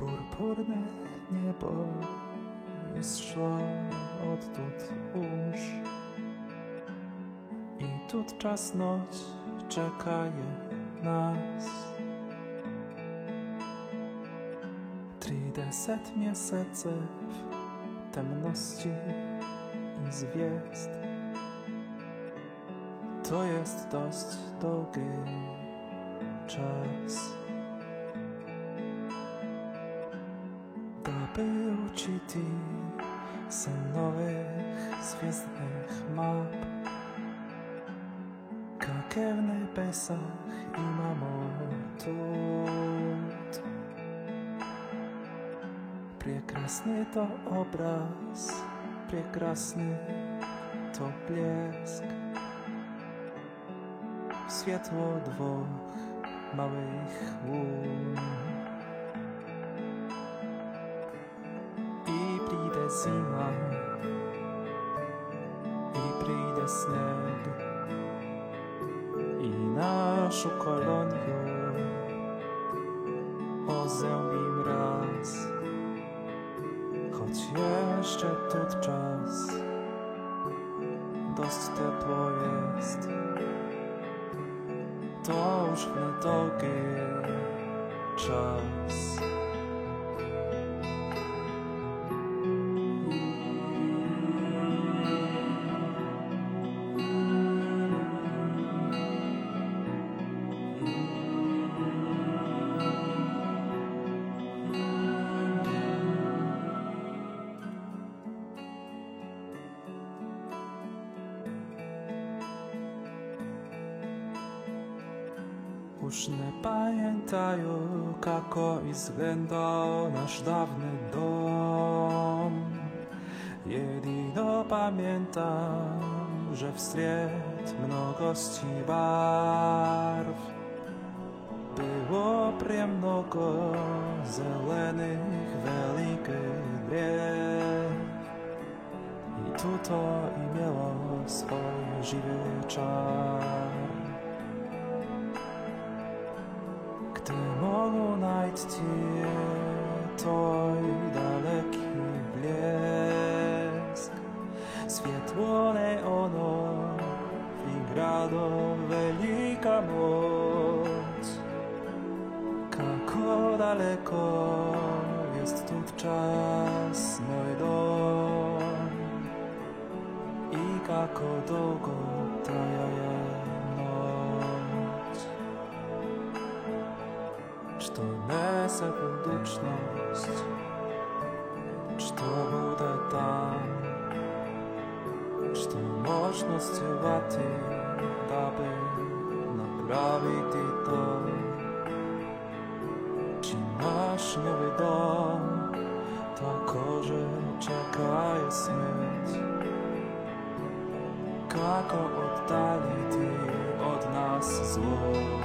purpurne niebo jest szło odtąd umrz. I tu czas noć czekaje nas. Trideset miesięcy w temności i zwiest. To jest dość długi czas. odprl oči ti se novih zvezdnih map. Kake v nebesah imamo tudi. Prekrasni to obraz, prekrasni to blesk. Svijetlo dvoch małych łódź. Zima I príde sneg I našu koloniu Ozębim raz Choć jeszcze tu czas Dość tepło jest. To już niedługi czas Już nie pamiętają, kako izglądał nasz dawny dom. Jedyno pamiętam, że wstred mnogości barw było przyjemnego zelenych wielkich drzew. I tu to i miało swój czar. Gdy mogą znaleźć toj daleki blesk Światło ono i grado wielka moc. Kako daleko jest tu czas mój dom? I kako długo traje noc nese budućnost Czy to bude tam? Czy to možnost vati Da bi napraviti to? Czy naš nowy dom? Takože čekaje smrt Kako oddaliti od nas zło